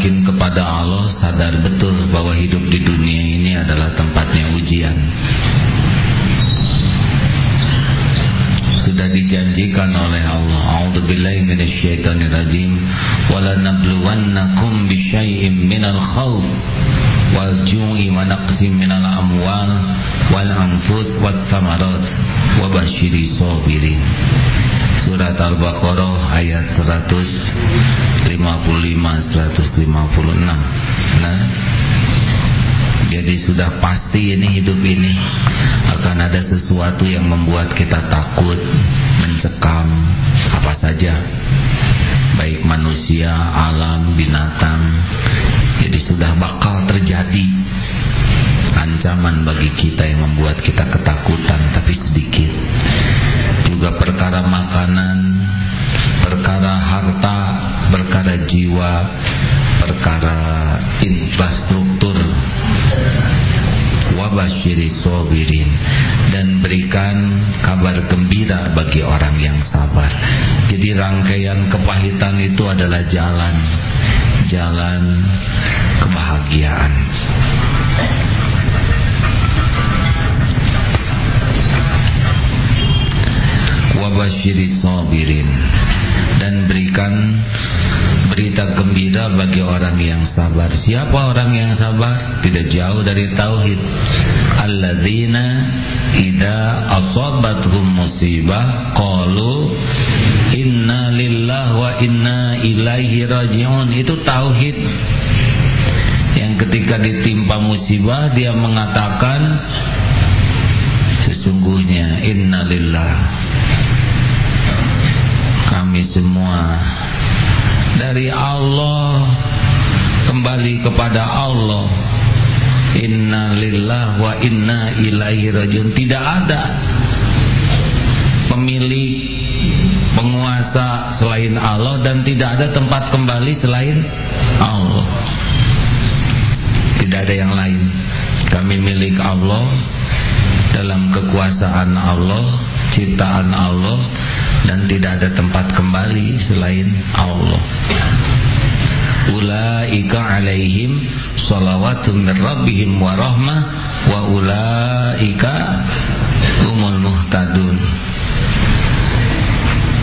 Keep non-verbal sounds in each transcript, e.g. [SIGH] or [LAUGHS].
yakin kepada Allah sadar betul bahwa hidup di dunia ini adalah tempatnya ujian. Sudah dijanjikan oleh Allah. A'udzubillahi minasyaitonirrajim. Wala nabluwannakum bisyai'im minal khawf wal ju'i wa naqsim minal amwal wal anfus was samarat wa basyiri sabirin. Surat Al-Baqarah ayat 155 156. Nah, jadi sudah pasti ini hidup ini akan ada sesuatu yang membuat kita takut, mencekam apa saja. Baik manusia, alam, binatang. Jadi sudah bakal terjadi ancaman bagi kita yang membuat kita ketakutan tapi sedikit juga perkara makanan, perkara harta, perkara jiwa, perkara infrastruktur. Wabashiri dan berikan kabar gembira bagi orang yang sabar. Jadi rangkaian kepahitan itu adalah jalan, jalan kebahagiaan. Orang yang sabar. Siapa orang yang sabar? Tidak jauh dari tauhid. Alladzina idza asabathum musibah qalu inna lillahi wa inna ilaihi rajiun. Itu tauhid. Yang ketika ditimpa musibah dia mengatakan sesungguhnya innalillah kami semua dari Allah kembali kepada Allah. Inna lillah wa inna ilaihi rajiun. Tidak ada pemilik penguasa selain Allah dan tidak ada tempat kembali selain Allah. Tidak ada yang lain. Kami milik Allah dalam kekuasaan Allah ciptaan Allah dan tidak ada tempat kembali selain Allah ulaika alaihim salawatun min rabbihim wa rahmah wa ulaika umul muhtadun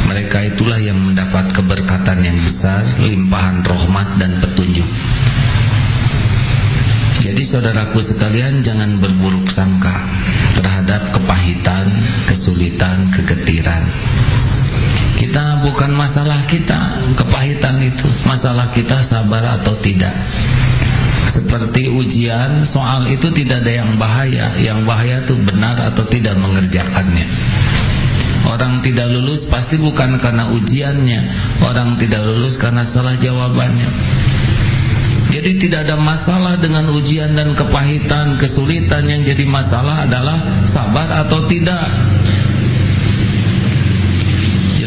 mereka itulah yang mendapat keberkatan yang besar limpahan rahmat dan petunjuk jadi saudaraku sekalian jangan berburuk sangka terhadap kepahitan, kesulitan, kegetiran. Kita bukan masalah kita kepahitan itu, masalah kita sabar atau tidak. Seperti ujian, soal itu tidak ada yang bahaya. Yang bahaya itu benar atau tidak mengerjakannya. Orang tidak lulus pasti bukan karena ujiannya. Orang tidak lulus karena salah jawabannya. Jadi tidak ada masalah dengan ujian dan kepahitan, kesulitan yang jadi masalah adalah sabar atau tidak.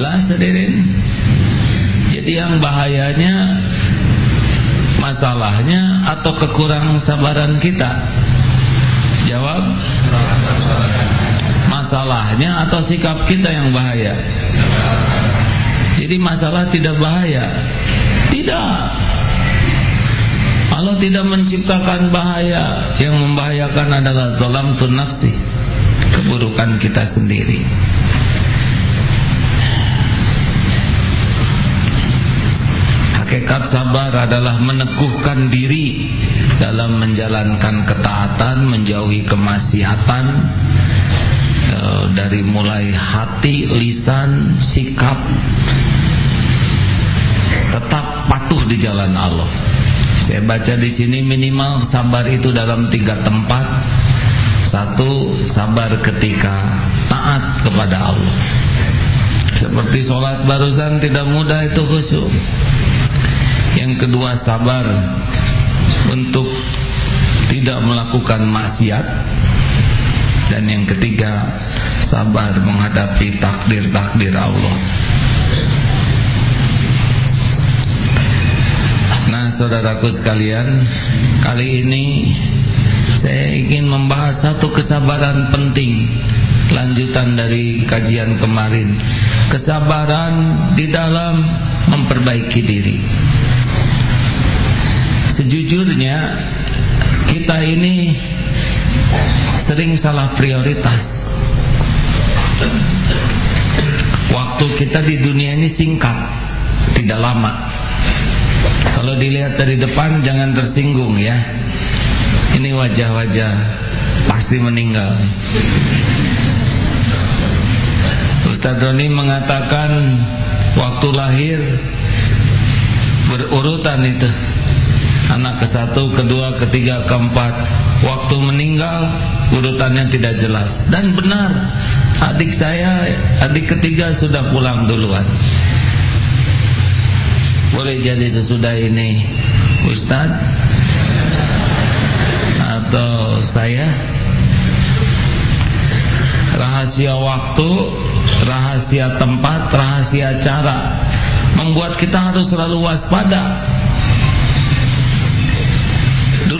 Jelas hadirin? Jadi yang bahayanya masalahnya atau kekurangan sabaran kita? Jawab. Masalahnya atau sikap kita yang bahaya? Jadi masalah tidak bahaya. Tidak. Allah tidak menciptakan bahaya Yang membahayakan adalah Zalam nafsi Keburukan kita sendiri Hakikat sabar adalah meneguhkan diri Dalam menjalankan ketaatan Menjauhi kemaksiatan e, Dari mulai hati, lisan, sikap Tetap patuh di jalan Allah saya baca di sini minimal sabar itu dalam tiga tempat. Satu, sabar ketika taat kepada Allah. Seperti sholat barusan tidak mudah itu khusyuk. Yang kedua sabar untuk tidak melakukan maksiat. Dan yang ketiga sabar menghadapi takdir-takdir Allah. Nah saudaraku sekalian Kali ini Saya ingin membahas satu kesabaran penting. Lanjutan dari kajian kemarin. Kesabaran di dalam memperbaiki diri Sejujurnya Kita ini Sering salah prioritas Waktu kita di dunia ini singkat Tidak lama kalau dilihat dari depan jangan tersinggung ya. Ini wajah-wajah pasti meninggal. Ustaz Doni mengatakan waktu lahir berurutan itu. Anak ke satu, kedua, ketiga, keempat. Waktu meninggal urutannya tidak jelas dan benar. Adik saya, adik ketiga sudah pulang duluan. Boleh jadi sesudah ini Ustaz Atau saya Rahasia waktu Rahasia tempat Rahasia cara Membuat kita harus selalu waspada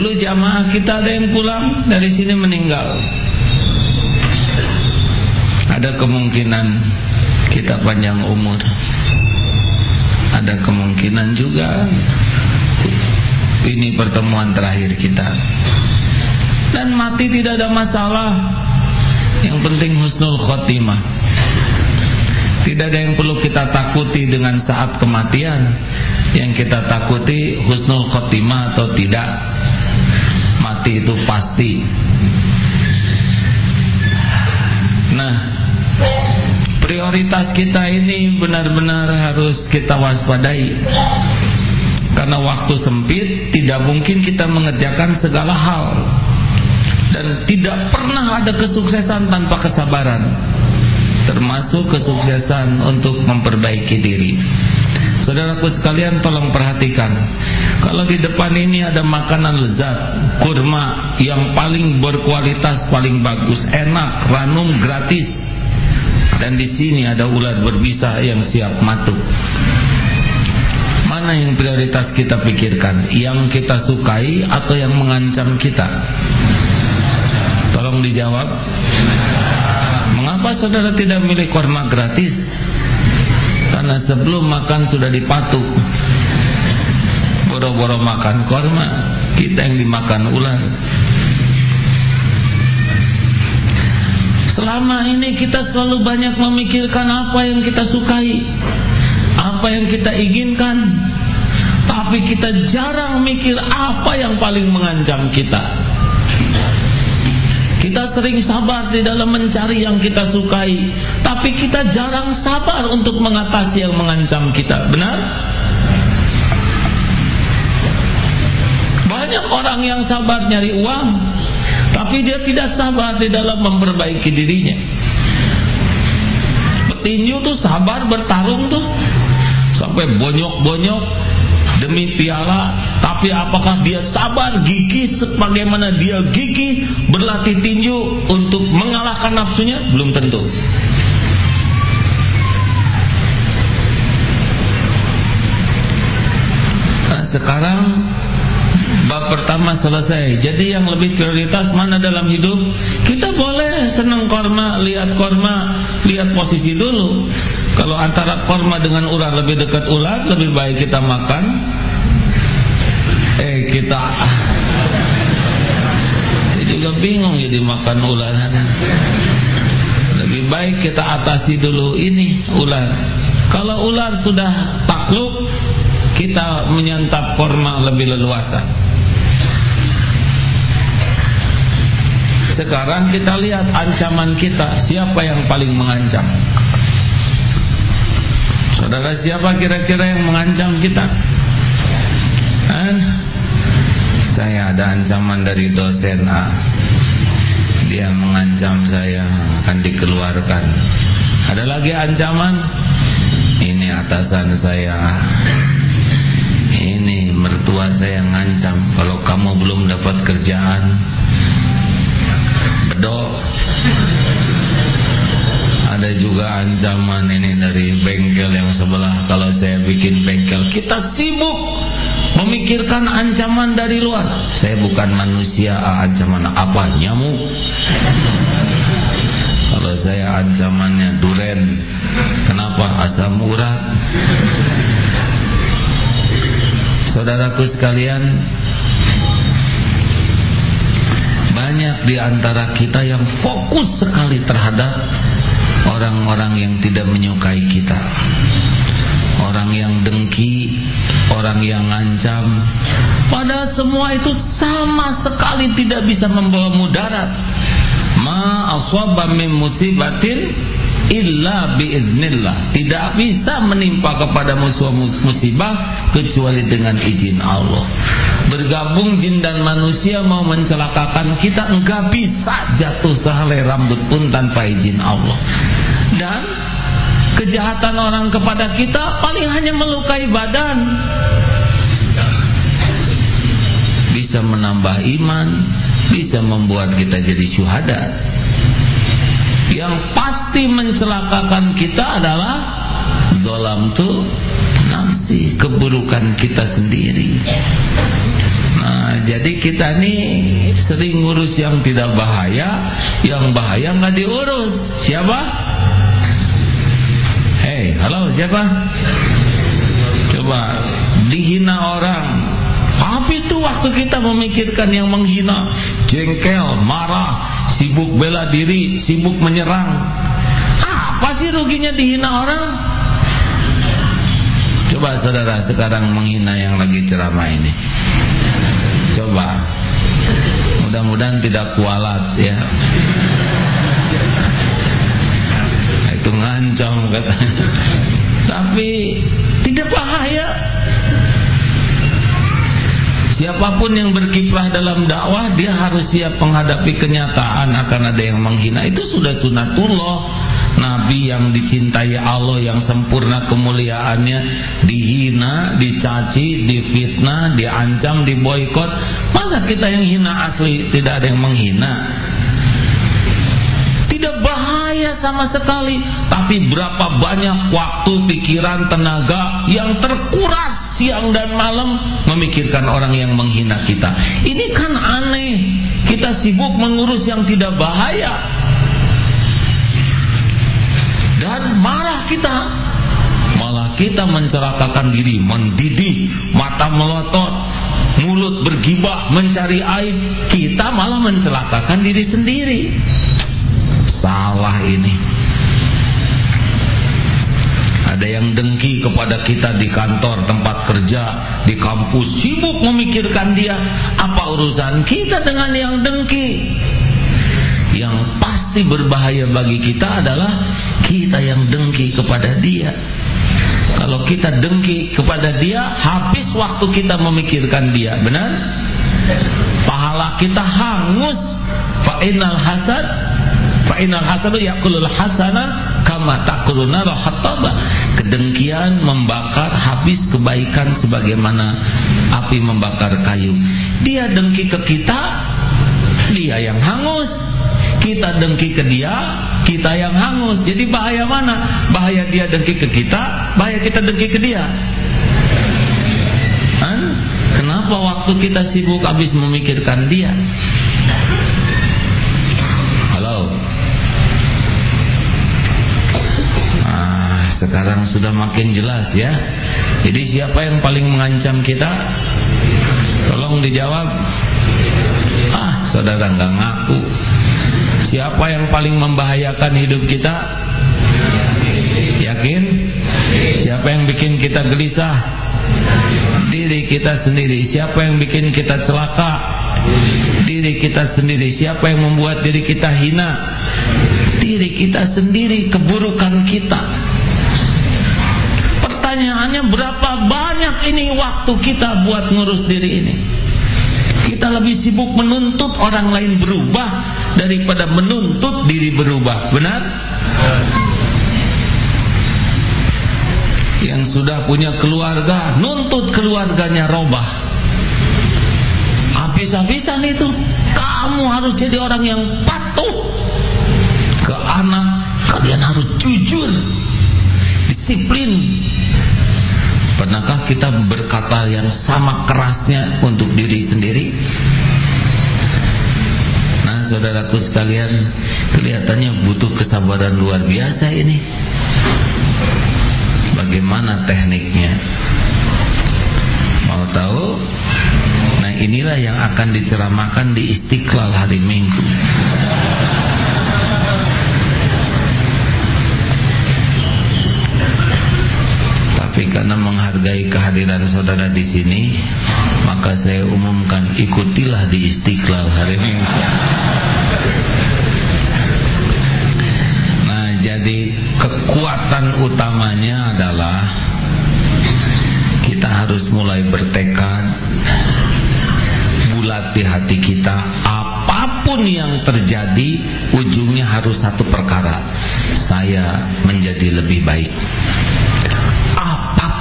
Dulu jamaah kita ada yang pulang Dari sini meninggal. Ada kemungkinan Kita panjang umur. Ada kemungkinan juga ini pertemuan terakhir kita. Dan mati tidak ada masalah. Yang penting husnul khotimah. Tidak ada yang perlu kita takuti dengan saat kematian. Yang kita takuti husnul khotimah atau tidak mati itu pasti. Nah prioritas kita ini benar-benar harus kita waspadai. Karena waktu sempit tidak mungkin kita mengerjakan segala hal. Dan tidak pernah ada kesuksesan tanpa kesabaran. Termasuk kesuksesan untuk memperbaiki diri Saudaraku sekalian tolong perhatikan Kalau di depan ini ada makanan lezat Kurma yang paling berkualitas Paling bagus, enak, ranum, gratis dan di sini ada ular berbisa yang siap mati. Mana yang prioritas kita pikirkan? Yang kita sukai atau yang mengancam kita? Tolong dijawab. Mengapa saudara tidak milih korma gratis? Karena sebelum makan sudah dipatuk. Boro-boro makan korma, kita yang dimakan ular. Selama ini kita selalu banyak memikirkan apa yang kita sukai Apa yang kita inginkan Tapi kita jarang mikir apa yang paling mengancam kita Sering sabar di dalam mencari yang kita sukai Tapi kita jarang sabar untuk mengatasi yang mengancam kita Benar? Banyak orang yang sabar nyari uang tapi dia tidak sabar di dalam memperbaiki dirinya. Petinju tuh sabar bertarung tuh sampai bonyok-bonyok demi piala tapi apakah dia sabar gigih sebagaimana dia gigih berlatih tinju untuk mengalahkan nafsunya belum tentu nah, sekarang Bab pertama selesai. Jadi yang lebih prioritas mana dalam hidup? Kita boleh senang korma, lihat korma, lihat posisi dulu. Kalau antara korma dengan ular lebih dekat ular, lebih baik kita makan. Eh kita, saya juga bingung jadi makan ular. Lebih baik kita atasi dulu ini ular. Kalau ular sudah takluk, kita menyantap korma lebih leluasa. Sekarang kita lihat ancaman kita Siapa yang paling mengancam Saudara siapa kira-kira yang mengancam kita? Kan? Saya ada ancaman dari dosen A. Dia mengancam saya akan dikeluarkan. Ada lagi ancaman? Ini atasan saya. Ini mertua saya ngancam. Kalau kamu belum dapat kerjaan bedok ada juga ancaman ini dari bengkel yang sebelah. Kalau saya bikin bengkel kita sibuk memikirkan ancaman dari luar. Saya bukan manusia ah, ancaman apa nyamuk? Kalau saya ancamannya duren kenapa? Asam urat. Saudaraku sekalian Banyak di antara kita yang fokus sekali terhadap Orang-orang yang tidak menyukai kita. Orang yang dengki Orang yang ngancam. Padahal semua itu sama sekali tidak bisa membawa mudarat. Ma aswaba min musibatin illa biiznillah. Tidak bisa menimpa kepada musuh musibah kecuali dengan izin Allah. Bergabung jin dan manusia mau mencelakakan kita enggak bisa jatuh sehelai rambut pun tanpa izin Allah. Dan kejahatan orang kepada kita paling hanya melukai badan. Bisa menambah iman bisa membuat kita jadi syuhada yang pasti mencelakakan kita adalah zolam tu nafsi keburukan kita sendiri. Nah jadi kita ini sering ngurus yang tidak bahaya yang bahaya nggak diurus. Siapa? Hei halo siapa? Coba dihina orang Habis itu waktu kita memikirkan yang menghina, jengkel, marah, sibuk bela diri, sibuk menyerang. Apa sih ruginya dihina orang? Coba saudara sekarang menghina yang lagi ceramah ini. Coba. Mudah-mudahan tidak kualat ya. Itu ngancam katanya. Tapi tidak bahaya. Siapa pun yang berkiprah dalam dakwah Dia harus siap menghadapi kenyataan Akan ada yang menghina. Itu sudah sunatullah. Nabi yang dicintai Allah Yang sempurna kemuliaannya Dihina, dicaci, difitnah Diancam, diboykot Masa kita yang hina asli Tidak ada yang menghina bahaya sama sekali Tapi berapa banyak waktu, pikiran, tenaga Yang terkuras siang dan malam memikirkan orang yang menghina kita. Ini kan aneh. Kita sibuk mengurus yang tidak bahaya. Dan marah kita. Malah kita mencelakakan diri, mendidih, mata melotot, mulut bergibah, mencari aib. Kita malah mencelakakan diri sendiri. Salah ini. Ada yang dengki kepada kita di kantor, tempat kerja, di kampus, sibuk memikirkan dia. Apa urusan kita dengan yang dengki? Yang pasti berbahaya bagi kita adalah kita yang dengki kepada dia. Kalau kita dengki kepada dia, habis waktu kita memikirkan dia, benar? Pahala kita hangus. Fa'inal hasad Fa'inal hasadu yakulul hasana kama rohataba. Kedengkian membakar habis kebaikan sebagaimana api membakar kayu. Dia dengki ke kita, dia yang hangus. Kita dengki ke dia, kita yang hangus. Jadi bahaya mana? Bahaya dia dengki ke kita, bahaya kita dengki ke dia. Kenapa waktu kita sibuk habis memikirkan dia? Sekarang sudah makin jelas ya. Jadi siapa yang paling mengancam kita? Tolong dijawab. Ah, saudara nggak ngaku. Siapa yang paling membahayakan hidup kita? Yakin? Siapa yang bikin kita gelisah? Diri kita sendiri. Siapa yang bikin kita celaka? Diri kita sendiri. Siapa yang membuat diri kita hina? Diri kita sendiri, keburukan kita pertanyaannya berapa banyak ini waktu kita buat ngurus diri ini? Kita lebih sibuk menuntut orang lain berubah daripada menuntut diri berubah. Benar? yang sudah punya keluarga nuntut keluarganya robah. Habis-habisan itu kamu harus jadi orang yang patuh ke anak. Kalian harus jujur kita berkata yang sama kerasnya untuk diri sendiri. Nah saudaraku sekalian kelihatannya butuh kesabaran luar biasa ini. Bagaimana tekniknya? Mau tahu? Nah inilah yang akan diceramakan di istiqlal hari minggu karena menghargai kehadiran saudara di sini maka saya umumkan ikutilah di istiqlal hari minggu jadi kekuatan utamanya adalah kita harus mulai bertekad bulat di hati kita. Apa pun yang terjadi ujungnya harus satu perkara saya menjadi lebih baik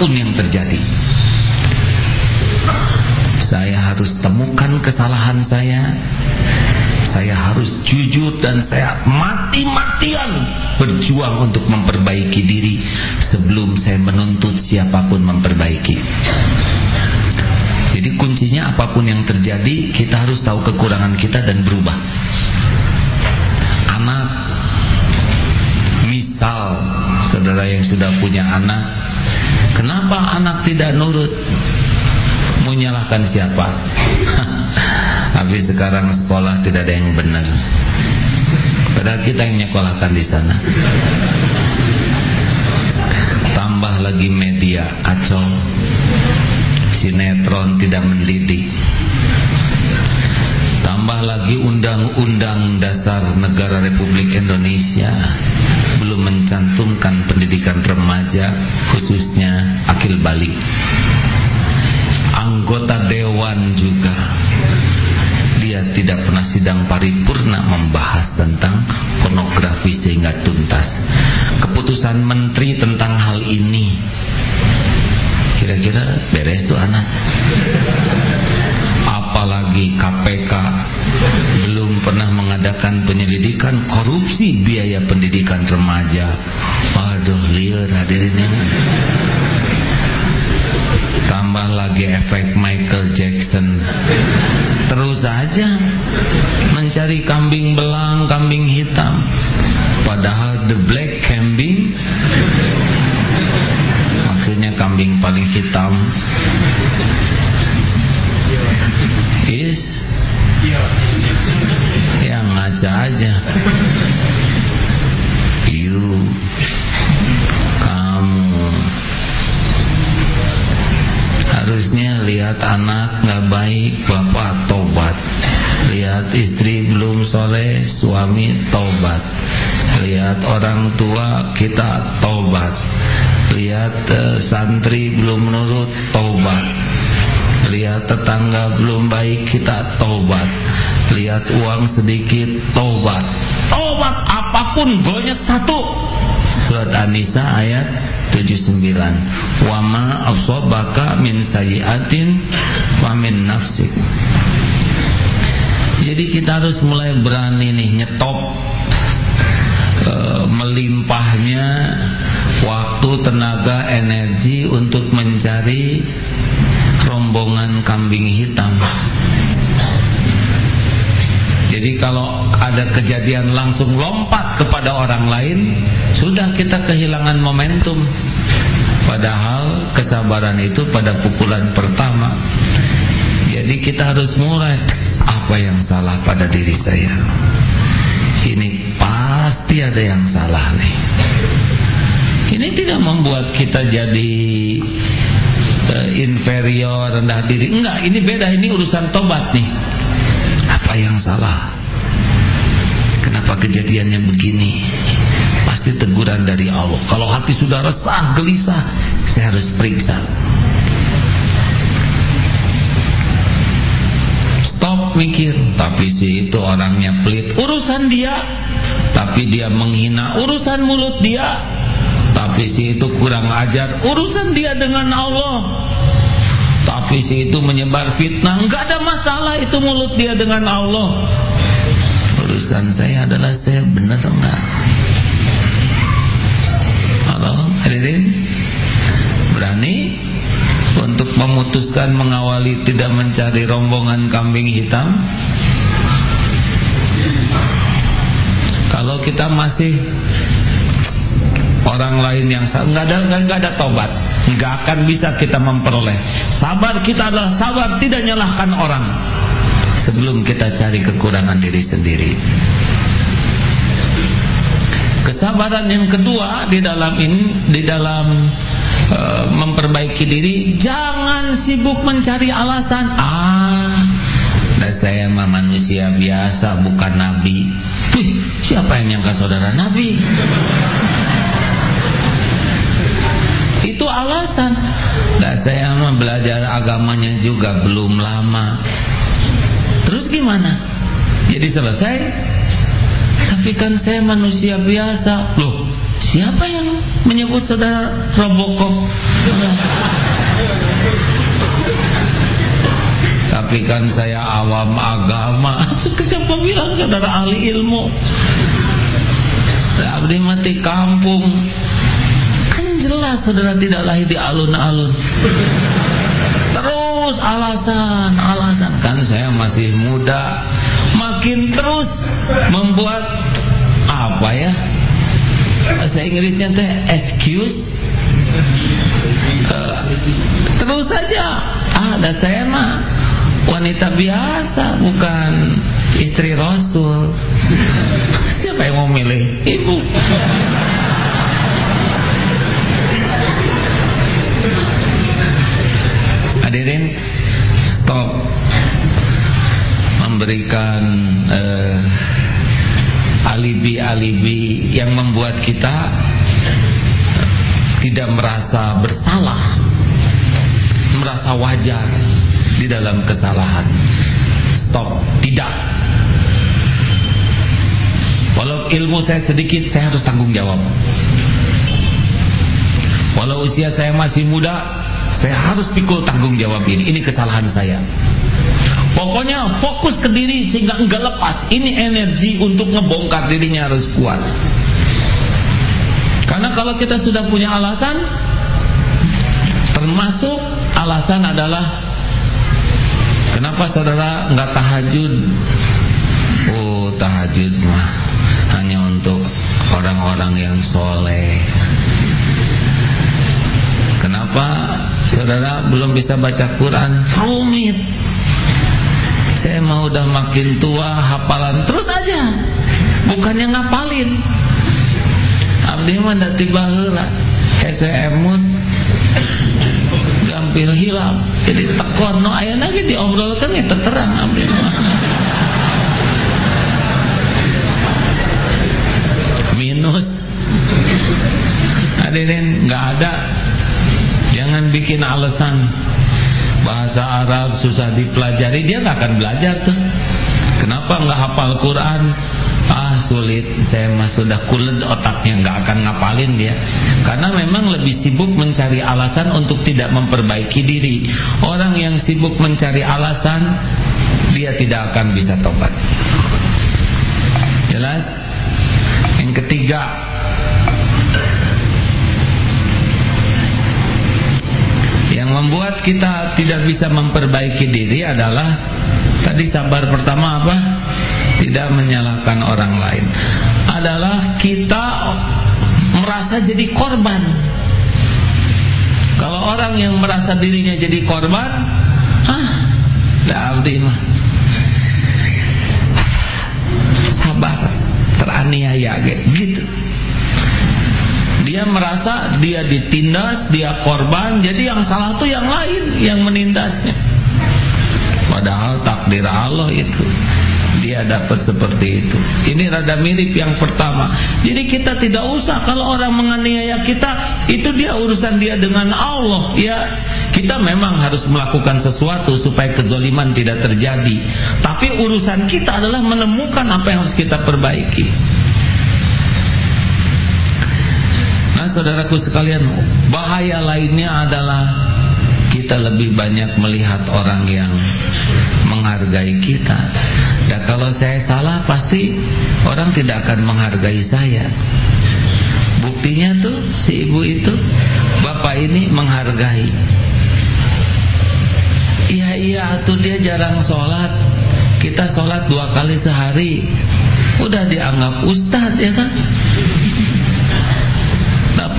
apa pun yang terjadi saya harus temukan kesalahan saya saya harus jujur dan saya mati-matian berjuang untuk memperbaiki diri sebelum saya menuntut siapa pun memperbaiki. Jadi kuncinya apa pun yang terjadi kita harus tahu kekurangan kita dan berubah. Anak misal saudara yang sudah punya anak, kenapa anak tidak nurut? Mau nyalahkan siapa? [LAUGHS] Tapi sekarang sekolah tidak ada yang benar. Padahal kita yang nyekolahkan di sana. Tambah lagi media kacau. Sinetron tidak mendidik. Tambah lagi undang-undang dasar negara Republik Indonesia belum mencantumkan pendidikan remaja khususnya balik. Anggota dewan juga dia tidak pernah sidang paripurna membahas tentang pornografi sehingga tuntas. Keputusan menteri tentang hal ini kira-kira beres tuh anak. Apalagi KPK belum pernah mengadakan penyelidikan korupsi biaya pendidikan remaja. Waduh, lihat hadirinnya tambah lagi efek Michael Jackson. Terus saja mencari kambing belang kambing hitam. Padahal the black kambing maksudnya kambing paling hitam soleh suami tobat lihat orang tua kita tobat lihat uh, santri belum menurut tobat lihat tetangga belum baik kita tobat lihat uang sedikit tobat tobat apa pun golnya satu. Surat An-Nisa ayat 79 wama asabaka min sayiatin wa min nafsik jadi kita harus mulai berani nih nyetop e, melimpahnya waktu tenaga energi untuk mencari rombongan kambing hitam jadi kalau ada kejadian langsung lompat kepada orang lain, sudah kita kehilangan momentum. Padahal kesabaran itu pada pukulan pertama. Jadi kita harus mulai apa yang salah pada diri saya. Ini pasti ada yang salah nih. Ini tidak membuat kita jadi uh, inferior, rendah diri. Enggak, ini beda. Ini urusan tobat nih. Apa yang salah? Kenapa kejadiannya begini? Pasti teguran dari Allah. Kalau hati sudah resah, gelisah, saya harus periksa. Stop mikir, tapi si itu orangnya pelit. Urusan dia, tapi dia menghina. Urusan mulut dia, Tapi si itu kurang ajar. Urusan dia dengan Allah Tapi si itu menyebar fitnah. Enggak ada masalah itu mulut dia dengan Allah. Urusan saya adalah saya benar enggak Halo hadirin. Berani memutuskan mengawali Tidak mencari rombongan kambing hitam Kalau kita masih orang lain yang nggak ada nggak ada tobat, nggak akan bisa kita memperoleh. Sabar kita adalah sabar tidak nyalahkan orang sebelum kita cari kekurangan diri sendiri. Kesabaran yang kedua di dalam ini di dalam memperbaiki diri, jangan sibuk mencari alasan. Ah, dan saya mah manusia biasa bukan nabi. Wih, siapa yang nyangka saudara nabi? Itu alasan. Nah, saya mah belajar agamanya juga belum lama. Terus gimana? Jadi selesai? Tapi kan saya manusia biasa. Loh, siapa yang menyebut saudara Robocop? Tapi kan saya awam agama. [LAUGHS] Siapa bilang saudara ahli ilmu? Abdi mati kampung. Kan jelas saudara tidak lahir di alun-alun. Terus alasan, alasan kan saya masih muda. Makin terus membuat apa ya? Bahasa Inggrisnya teh excuse. Uh, terus saja. Ah, ada saya mah wanita biasa bukan istri Rasul. Siapa yang mau milih? Ibu. Alibi-alibi yang membuat kita tidak merasa bersalah, merasa wajar di dalam kesalahan. Stop, tidak. Walau ilmu saya sedikit, saya harus tanggung jawab. Walau usia saya masih muda, saya harus pikul tanggung jawab ini. Ini kesalahan saya. Pokoknya fokus ke diri sehingga enggak lepas. Ini energi untuk ngebongkar dirinya harus kuat. Karena kalau kita sudah punya alasan, termasuk alasan adalah Kenapa saudara nggak tahajud? Oh tahajud mah hanya untuk orang-orang yang soleh. Kenapa saudara belum bisa baca Quran? Rumit. Saya mau udah makin tua hafalan terus aja. Bukannya ngapalin. Abdi mah tiba heula. SMut gampil hilang jadi tekon no ayah lagi diobrolkan ya terterang abdi minus hadirin nggak ada jangan bikin alasan bahasa Arab susah dipelajari dia nggak akan belajar tuh. Kenapa nggak hafal Quran? Ah sulit. Saya mas sudah kulit otaknya nggak akan ngapalin dia. Karena memang lebih sibuk mencari alasan untuk tidak memperbaiki diri. Orang yang sibuk mencari alasan dia tidak akan bisa tobat. Jelas? Yang ketiga membuat kita tidak bisa memperbaiki diri adalah tadi sabar pertama apa? Tidak menyalahkan orang lain. Adalah kita merasa jadi korban. Kalau orang yang merasa dirinya jadi korban ah abdi mah. Sabar teraniaya gitu dia merasa dia ditindas dia korban jadi yang salah tuh yang lain yang menindasnya padahal takdir Allah itu dia dapat seperti itu. Ini rada mirip yang pertama. Jadi kita tidak usah kalau orang menganiaya kita, itu dia urusan dia dengan Allah. Ya, kita memang harus melakukan sesuatu supaya kezoliman tidak terjadi. Tapi urusan kita adalah menemukan apa yang harus kita perbaiki. Nah saudaraku sekalian Bahaya lainnya adalah Kita lebih banyak melihat orang yang Menghargai kita. Dan kalau saya salah Pasti orang tidak akan menghargai saya. Buktinya tuh si ibu itu Bapak ini menghargai. Iya iya tuh dia jarang sholat. Kita sholat dua kali sehari. Udah dianggap ustadz ya kan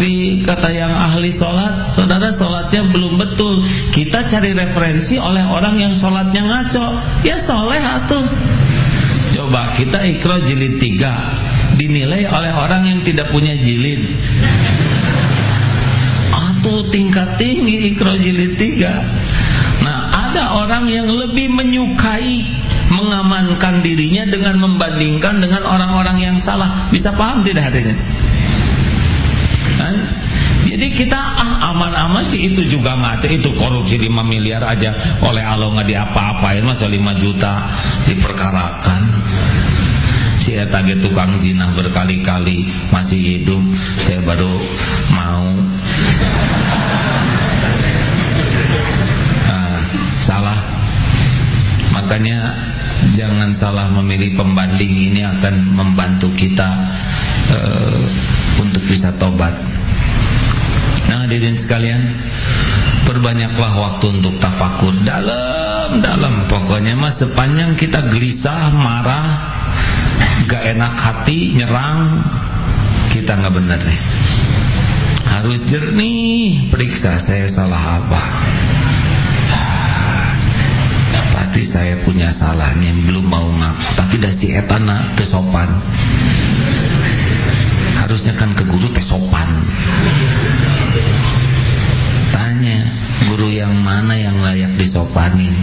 tapi kata yang ahli sholat Saudara sholatnya belum betul. Kita cari referensi oleh orang yang sholatnya ngaco. Ya soleh atuh. Coba kita ikro jilid tiga. Dinilai oleh orang yang tidak punya jilid. Atau tingkat tinggi ikro jilid tiga. Nah ada orang yang lebih menyukai Mengamankan dirinya dengan membandingkan dengan orang-orang yang salah. Bisa paham tidak hadirin? Kan? Jadi kita ah aman-aman sih itu juga ngaco. Itu korupsi 5 miliar aja. Oleh Allah nggak diapa-apain masa 5 juta diperkarakan? Si eta tukang zina berkali-kali masih hidup saya baru mau. Nah, salah. Makanya jangan salah memilih pembanding ini akan membantu kita uh, untuk bisa tobat. Nah hadirin sekalian Perbanyaklah waktu untuk tafakur. Dalam-dalam Pokoknya mas sepanjang kita gelisah Marah Gak enak hati Nyerang Kita gak benar nih. Harus jernih Periksa saya salah apa. Pasti saya punya salah nih Belum mau ngaku Tapi dah si etana kesopan Harusnya kan ke guru tesopan Tanya Guru yang mana yang layak disopanin?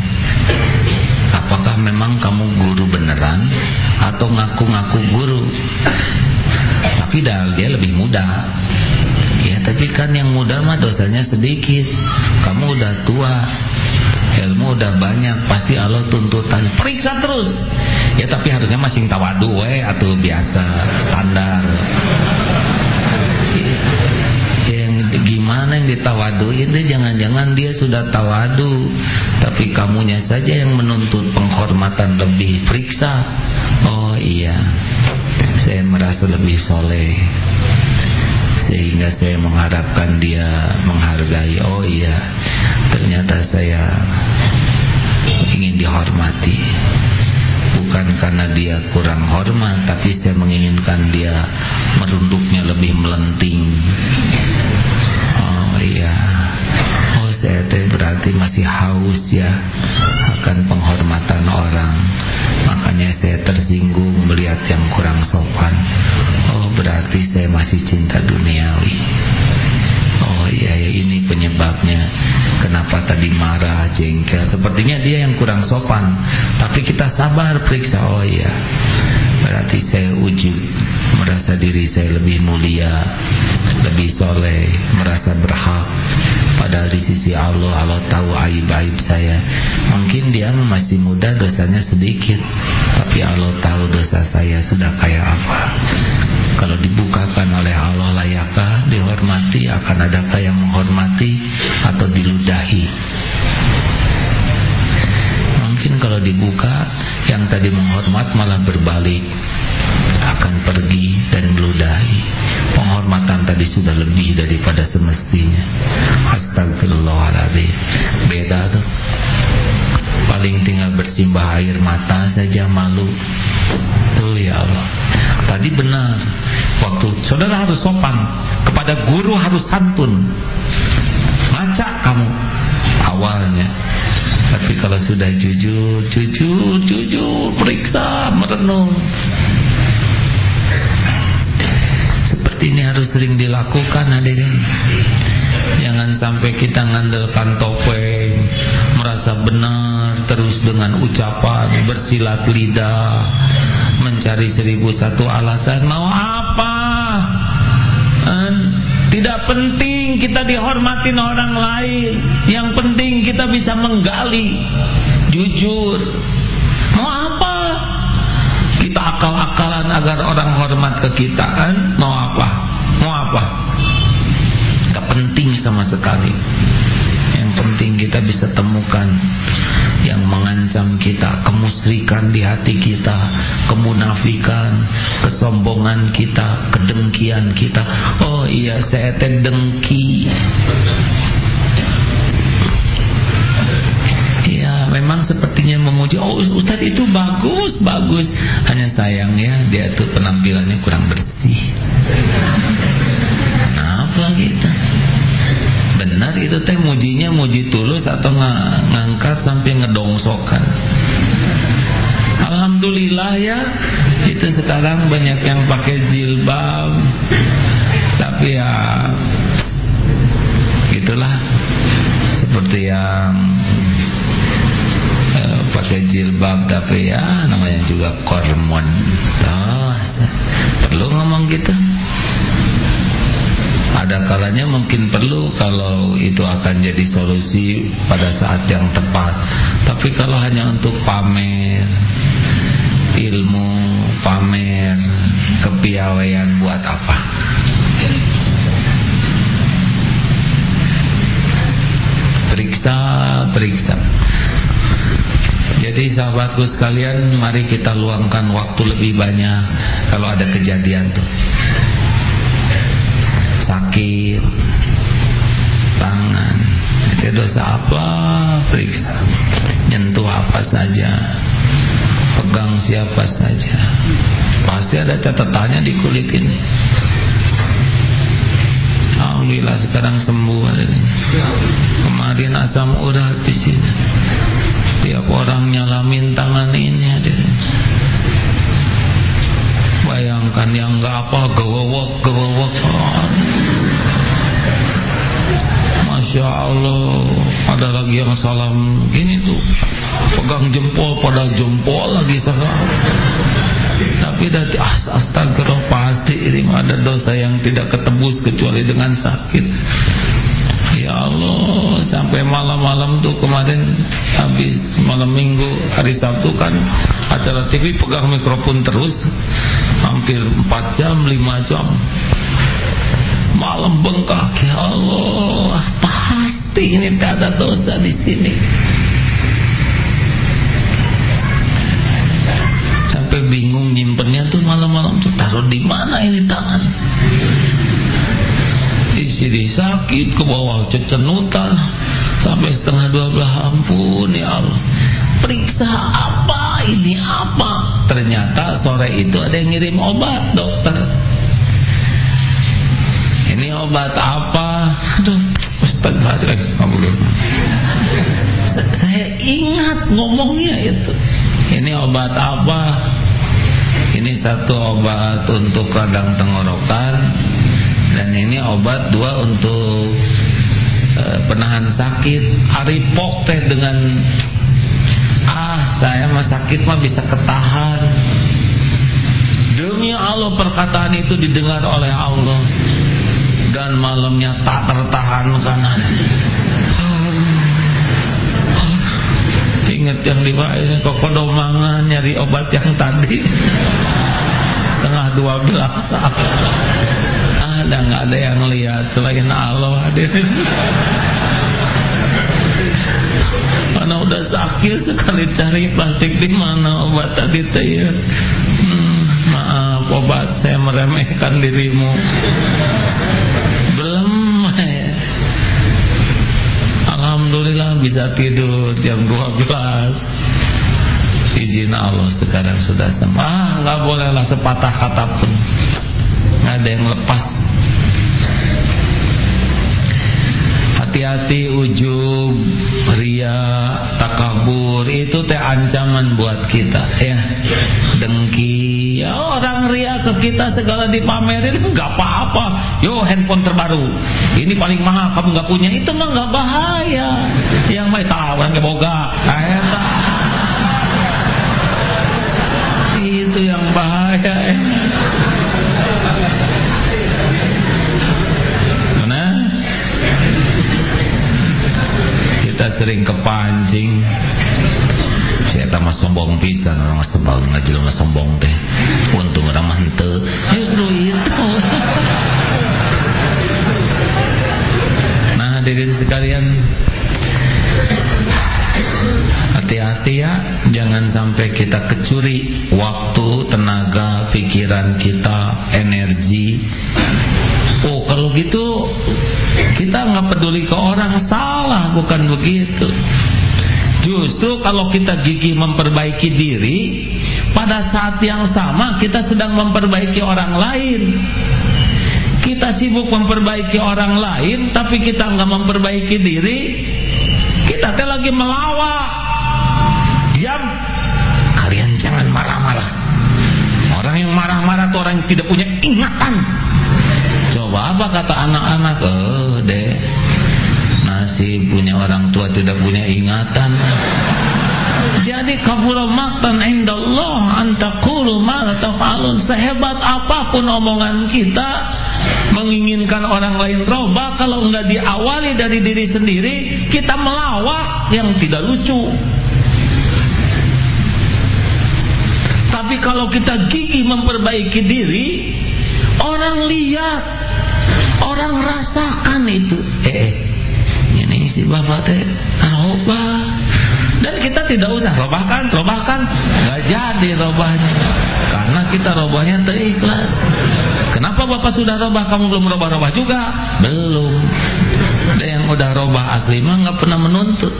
Apakah memang kamu guru beneran Atau ngaku-ngaku guru? Tapi dah dia lebih muda Ya tapi kan yang muda mah dosanya sedikit. Kamu udah tua Ilmu udah banyak Pasti Allah tuntutan. Periksa terus. Ya tapi harusnya masih tawadu we Atau biasa Standar. Gimana yang ditawadu itu jangan-jangan dia sudah tawadu tapi kamunya saja yang menuntut penghormatan lebih. Periksa. Oh iya. Saya merasa lebih soleh sehingga saya mengharapkan dia menghargai oh iya ternyata saya ingin dihormati. Bukan karena dia kurang hormat tapi saya menginginkan dia merunduknya lebih melenting. Iya. Oh saya teh berarti masih haus ya Akan penghormatan orang. Makanya saya tersinggung melihat yang kurang sopan. Oh berarti saya masih cinta duniawi. Oh iya ya ini penyebabnya. Kenapa tadi marah, jengkel? Sepertinya dia yang kurang sopan. Tapi kita sabar periksa. Oh iya Berarti saya ujub Merasa diri saya lebih mulia Lebih soleh Merasa berhak. Padahal di sisi Allah Allah tahu aib-aib saya. Mungkin dia masih muda dosanya sedikit. Tapi Allah tahu dosa saya sudah kayak apa. Kalau dibukakan oleh Allah layakkah Dihormati? Akan adakah yang menghormati Atau diludahi kalau dibuka Yang tadi menghormat malah berbalik. Akan pergi dan meludahi. Penghormatan tadi sudah lebih daripada semestinya. Astagfirullahaladzim. Beda tuh. Paling tinggal bersimbah air mata saja malu. Tuh ya Allah. Tadi benar. Waktu saudara harus sopan Kepada guru harus santun. Ngaca kamu. Awalnya tapi kalau sudah jujur, jujur, jujur, periksa, merenung. Seperti ini harus sering dilakukan hadirin. Jangan sampai kita ngandalkan topeng, merasa benar terus dengan ucapan, bersilat lidah, mencari seribu satu alasan. Mau apa? Tidak penting kita dihormatin orang lain Yang penting kita bisa menggali Jujur Mau apa? Kita akal-akalan agar orang hormat ke kita kan? Mau apa? Mau apa? sekali yang penting kita bisa temukan yang mengancam kita kemusrikan di hati kita kemunafikan kesombongan kita kedengkian kita. Oh iya saya teh dengki. Ya memang sepertinya memuji. Oh Ustadz itu bagus Bagus. Hanya sayang ya Dia tuh penampilannya kurang bersih. Kenapa gitu itu teh mujinya Muji tulus atau ng ngangkat Sampai ngedongsokan. Alhamdulillah ya Itu sekarang banyak yang pakai jilbab. Tapi ya Itulah Seperti yang pakai jilbab tapi ya namanya juga kormon. Oh, perlu ngomong gitu ada kalanya mungkin perlu kalau itu akan jadi solusi pada saat yang tepat. Tapi kalau hanya untuk pamer ilmu pamer kepiawaian buat apa? Periksa periksa. Jadi sahabatku sekalian Mari kita luangkan waktu lebih banyak Kalau ada kejadian tuh Sakit Tangan. Itu dosa apa Periksa. Nyentuh apa saja Pegang siapa saja. Pasti ada catatannya di kulit ini. Alhamdulillah sekarang sembuh Kemarin asam urat di sini. Tiap orang nyalamin tangan ini hadirin. Bayangkan yang gak apa gewewek gewewek. Masya Allah Ada lagi yang salam. Gini tuh Pegang jempol pada jempol lagi sekarang Tapi dari ah, astagfirullah pasti ini ada dosa yang tidak ketebus kecuali dengan sakit Ya Allah Sampai malam-malam tuh kemarin Habis malam minggu Hari Sabtu kan Acara TV pegang mikrofon terus Hampir 4 jam 5 jam. Malam bengkak Ya Allah Pasti ini tidak ada dosa di sini sakit ke bawah cecenutan sampai setengah dua belah ampun ya Allah. Periksa apa ini apa? Ternyata sore itu ada yang ngirim obat dokter. Ini obat apa? Aduh astagfirullah saya ingat ngomongnya itu. Ini obat apa? Ini satu obat untuk radang tenggorokan dan ini obat dua untuk e, penahan sakit. Aripok teh dengan ah saya mah sakit mah bisa ketahan. Demi Allah perkataan itu didengar oleh Allah. Dan malamnya tak tertahankan ingat yang di ini kok kodomangan nyari obat yang tadi? Setengah dua belas ada nggak ada yang lihat selain Allah hadirin karena udah sakit sekali cari plastik di mana obat tadi teh ya. Hmm, maaf obat saya meremehkan dirimu. Belum. Alhamdulillah bisa tidur jam 12 izin Allah sekarang sudah sembuh. Ah nggak bolehlah sepatah kata pun. Nggak ada yang lepas hati-hati ujub ria takabur. Itu teh ancaman buat kita ya. Dengki. Ya orang ria ke kita segala dipamerin nggak apa-apa. Yo handphone terbaru. Ini paling mahal kamu nggak punya. Itu mah nggak bahaya. Yang baik tahu yang boga. Nah, itu yang bahaya kita sering kepancing. Saya tak sombong pisan orang sebal ngajil sombong teh. Untung orang mante justru itu. Nah sekalian. Hati-hati ya Jangan sampai kita kecuri Waktu, tenaga, pikiran kita Energi. Oh kalau gitu Kita nggak peduli ke orang Salah bukan begitu. Justru kalau kita gigih memperbaiki diri Pada saat yang sama Kita sedang memperbaiki orang lain. Kita sibuk memperbaiki orang lain Tapi kita nggak memperbaiki diri Kita lagi melawak diam. Kalian jangan marah-marah. Orang yang marah-marah itu orang yang tidak punya ingatan. Coba apa kata anak-anak? Oh deh masih punya orang tua tidak punya ingatan. Jadi kabura maktan indallah antakulu ma taf'alun. Sehebat apa pun omongan kita menginginkan orang lain roba kalau enggak diawali dari diri sendiri kita melawak yang tidak lucu. Tapi kalau kita gigih memperbaiki diri, orang lihat, orang rasakan itu. Eh, eh si bapak teh robah. Dan kita tidak usah robahkan, robahkan, nggak jadi robahnya, karena kita robahnya terikhlas. Kenapa bapak sudah robah, kamu belum robah-robah juga? Belum. Ada yang udah robah asli mah nggak pernah menuntut.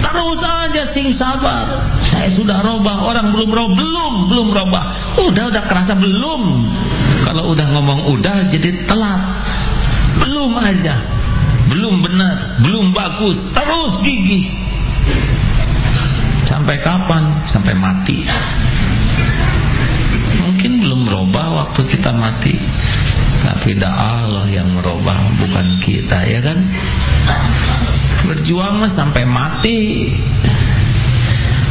Terus aja sing sabar. Saya sudah robah, orang belum robah, belum, belum robah. Udah, udah kerasa belum. Kalau udah ngomong udah jadi telat. Belum aja. Belum benar, belum bagus. Terus gigih. Sampai kapan? Sampai mati. Mungkin belum robah waktu kita mati. Tapi dah Allah yang merubah bukan kita ya kan berjuang sampai mati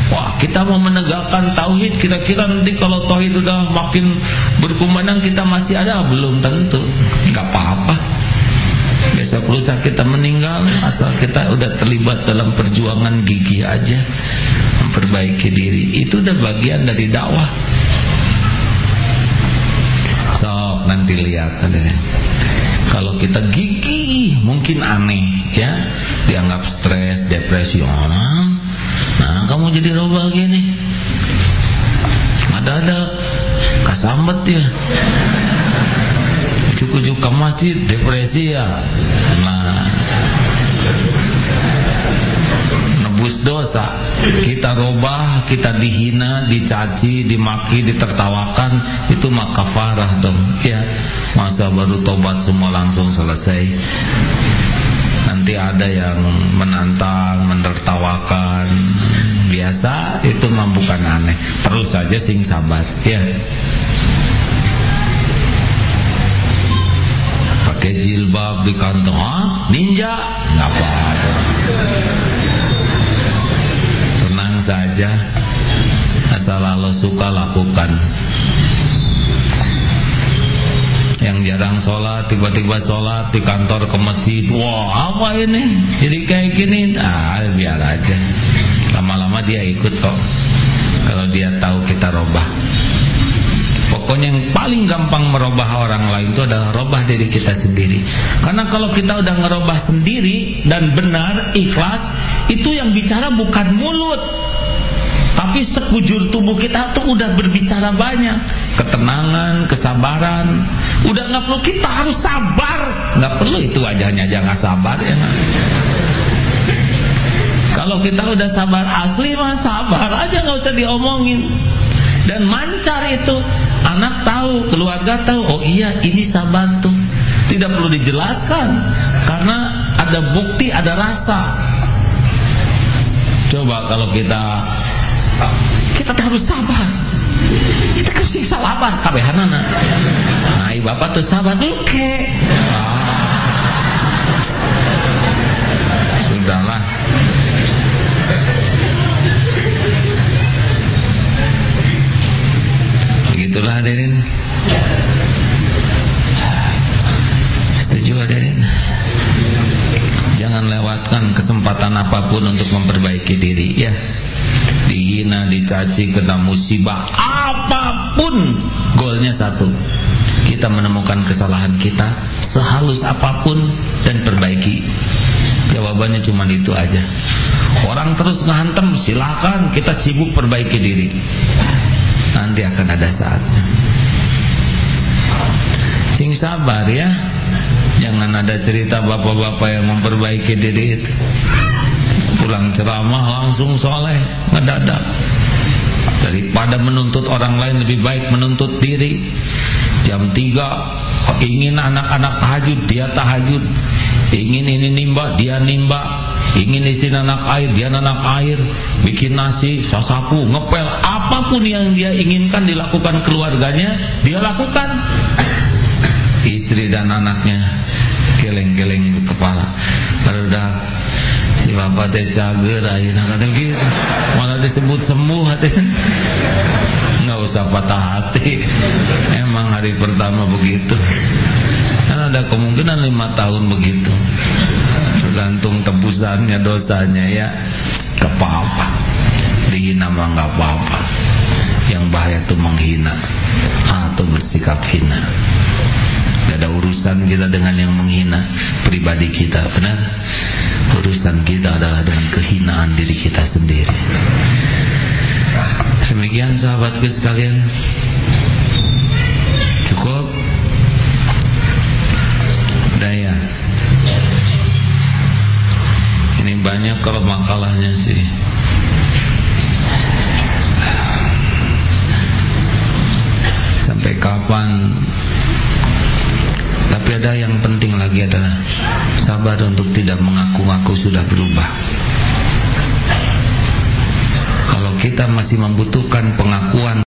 Wah kita mau menegakkan tauhid Kira-kira nanti kalau tauhid udah makin berkumandang Kita masih ada belum tentu Gak apa-apa Lusa kita meninggal Asal kita udah terlibat dalam perjuangan gigi aja Memperbaiki diri Itu udah bagian dari dakwah So nanti lihat Kalau kita gigi Mungkin aneh ya dianggap stres, depresi. Oh, nah, kamu jadi robah gini. Ada-ada kasambet ya. Cukup-cukup kamu masih depresi ya. Nah, nebus dosa. Kita robah, kita dihina, dicaci, dimaki, ditertawakan, itu maka farah dong. Ya, masa baru tobat semua langsung selesai nanti ada yang menantang, menertawakan biasa itu mah bukan aneh terus saja sing sabar ya pakai jilbab di kantong ah ninja? Apa-apa. Tenang saja. Asal Allah suka lakukan. Yang jarang sholat tiba-tiba sholat di kantor ke masjid. Wah apa ini? Jadi kayak gini? Ah biar aja. Lama-lama dia ikut kok. Kalau dia tahu kita robah pokoknya yang paling gampang merubah orang lain itu adalah robah diri kita sendiri karena kalau kita udah ngerubah sendiri dan benar ikhlas itu yang bicara bukan mulut tapi sekujur tubuh kita tuh udah berbicara banyak. Ketenangan, kesabaran. Udah nggak perlu kita harus sabar. Nggak perlu itu wajahnya jangan sabar ya. Kalau kita udah sabar asli mah sabar aja nggak usah diomongin. Dan mancar itu anak tahu, keluarga tahu. Oh iya ini sabar tuh. Tidak perlu dijelaskan karena ada bukti, ada rasa. Coba kalau kita kita harus sabar kita harus siksa lapar kabehanana nah bapak tuh sabar oke sudahlah musibah, apa pun golnya satu. Kita menemukan kesalahan kita sehalus apa pun dan perbaiki. jawabannya cuma itu aja. Orang terus ngehantem silahkan kita sibuk perbaiki diri. Nanti akan ada saatnya. Sing sabar ya. Jangan ada cerita bapak-bapak yang memperbaiki diri itu. Pulang ceramah langsung soleh ngedadak daripada menuntut orang lain lebih baik menuntut diri. Jam 3 ingin anak-anak tahajud dia tahajud. Ingin ini nimba dia nimba. Ingin isi anak air dia anak air. Bikin nasi sasapu ngepel. Apa pun yang dia inginkan dilakukan keluarganya dia lakukan. Istri dan anaknya geleng-geleng kepala. Si bapak teh cager ayeuna kata gitu. Malah disebut sembuh hati nggak usah patah hati. Emang hari pertama begitu. Kan ada kemungkinan lima tahun begitu. Tergantung tebusannya dosanya ya. Gak apa-apa. Dihina mah gak apa-apa. Yang bahaya itu menghina. Atau bersikap hina Gak ada urusan kita dengan yang menghina pribadi kita Benar? Urusan kita adalah dengan kehinaan diri kita sendiri. Demikian sahabatku sekalian. Cukup? Daya Ini banyak kalau makalahnya sih. Sampai kapan tapi ada yang penting lagi adalah sabar untuk tidak mengaku-ngaku sudah berubah. Kalau kita masih membutuhkan pengakuan